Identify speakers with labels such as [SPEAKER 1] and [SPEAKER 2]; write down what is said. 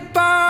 [SPEAKER 1] goodbye.